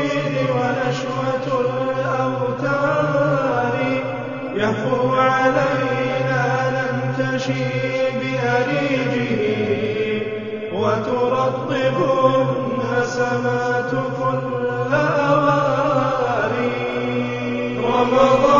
القصيد ونشوة الأوتار يهفو علينا ننتشي بأريجه وترطب النسمات كل أواري رمضان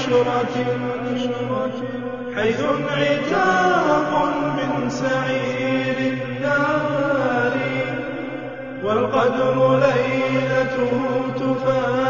عشرة حيث انعتاق من سعير النار والقدر ليلته تفاج